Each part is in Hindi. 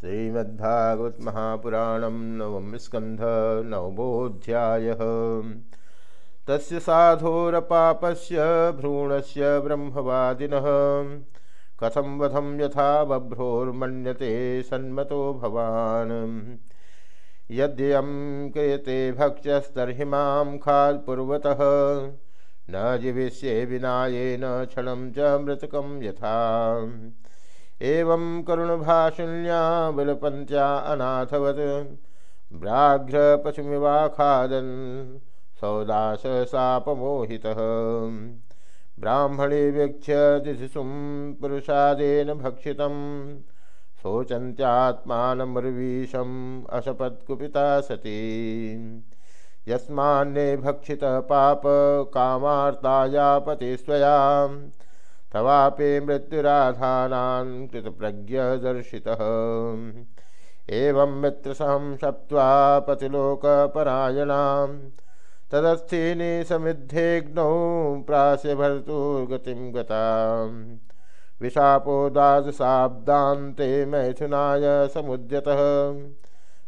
श्रीमद्भागवत महापुराणम नवम स्कंध नवमोध्याय तस्य साधोरपापस्य, भ्रूणस्य ब्रह्मवादिनः। कथं वधं यथा बभ्रोर्मन्यते सन्मतो भवान्। यद्यं क्रियते भक्ष्यस्तर्हि माँ न जीविष्ये विनायेन क्षणं च मृतकं यथा। एवं करुणभाषुण्या विलपन्त्या अनाथवत्। व्याघ्रपशुमिवाखादन् सौदास सापमोहितः ब्राह्मणे वीक्ष्य दिशिशुं पुरुषादेन भक्षितं शोचन्त्यात्मानमुर्वीशम् असपत्कुपिता सती। यस्मान्ने भक्षितः पापकामार्ताया पतिस्वयाम् तवापि मृत्युराधानान् कृतप्रज्ञदर्शितः। एवं मित्रसहं सप्त्वा पतिलोकपरायणां। तदस्थीनि समिद्धेग्नौ प्रास्य भर्तुर्गतिं गतां विशापो द्वादशाब्दान्ते मैथुनाय समुद्यतः।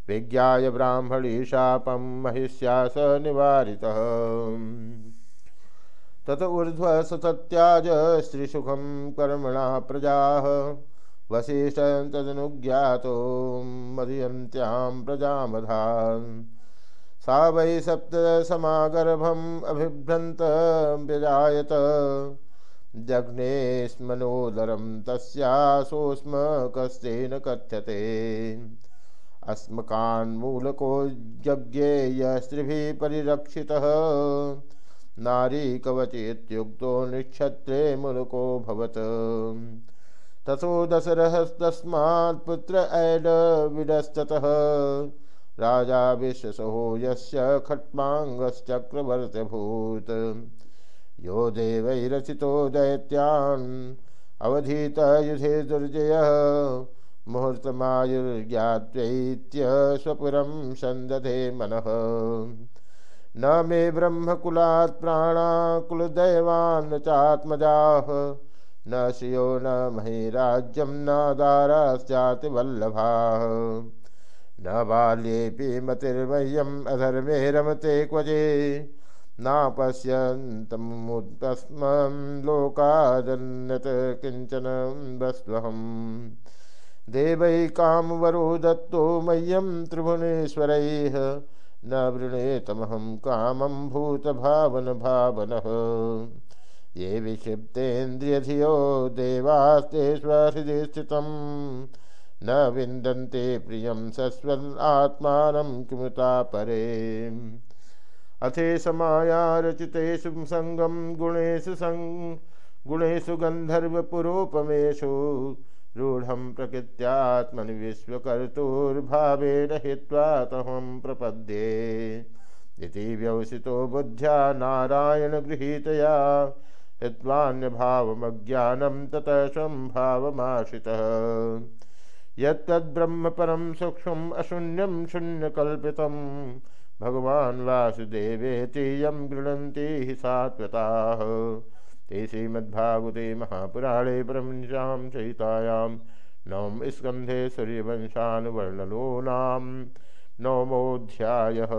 विज्ञाय ब्राह्मणी शापं महिष्या स निवारितः। तत ऊर्ध्व सतत्याज स्त्रीसुखम कर्मण प्रजा वशिष्ठ तदनुज्ञातो मदयंत्यां प्रजामधान्। सा वै सप्तसमागर्भम् अभिभ्रन्त व्यजायत। जघ्ने स्मनोदरं तस्यासोस्म कस्तेन कथ्यते। अस्मकान्मूलको यज्ञे यस्त्रिभिः नारी कवचेत्युक्तो निक्षत्रे मुलको भवत। तथो दशरहस्तस्मात् पुत्र ऐडविडस्ततः। राजा विश्वसहो यस्य खट्माङ्गश्चक्रवर्त्यभूत् यो देवैरचितो दैत्यान् युधे दुर्जयः। मुहूर्तमायुर्ज्ञात्वैत्य स्वपुरं सन्दधे मनः। न मे ब्रह्मकुलात् प्राणाकुलदैवान् चात्मजाः। न श्रियो न महिराज्यं न दाराश्चातिवल्लभाः न बाल्येऽपि मतिर्मह्यम् अधर्मे रमते क्वचे नापश्यन्तमुत्तस्मं लोकादन्यत किंचन वस्त्वहम् देवै कामवरो दत्तो मह्यं त्रिभुवनेश्वरैः। न वृणेतमहं कामं भूतभावन भावनः। ये विक्षिप्तेन्द्रियधियो देवास्ते स्वहृदि स्थितं न विन्दन्ते प्रियं सस्वदात्मानं किमुता परे। अथे समाया रचितेषु सङ्गं गुणेषु सङ् गुणेषु गन्धर्वपुरोपमेषु रूढ़ प्रकृत्यात्मनि विश्वकर्तुर्भावेन हित्वा तहं प्रपद्ये। व्यवसितो बुद्ध्या नारायण नारायणगृहीतया हित्वान्यभावमज्ञानं ततः सम्भावमाश्रितः यत्तद्ब्रह्म परं सूक्ष्मम् अशून्यं शून्यकल्पितं, भगवान् वासुदेवेति यं गृह्णन्ति हि सात्वताः। ते श्रीमद्भागवते महापुराणे ब्रह्मशां चयितायां नवम स्कंधे सूर्यवंशानुवर्णनो नवमोऽध्यायः।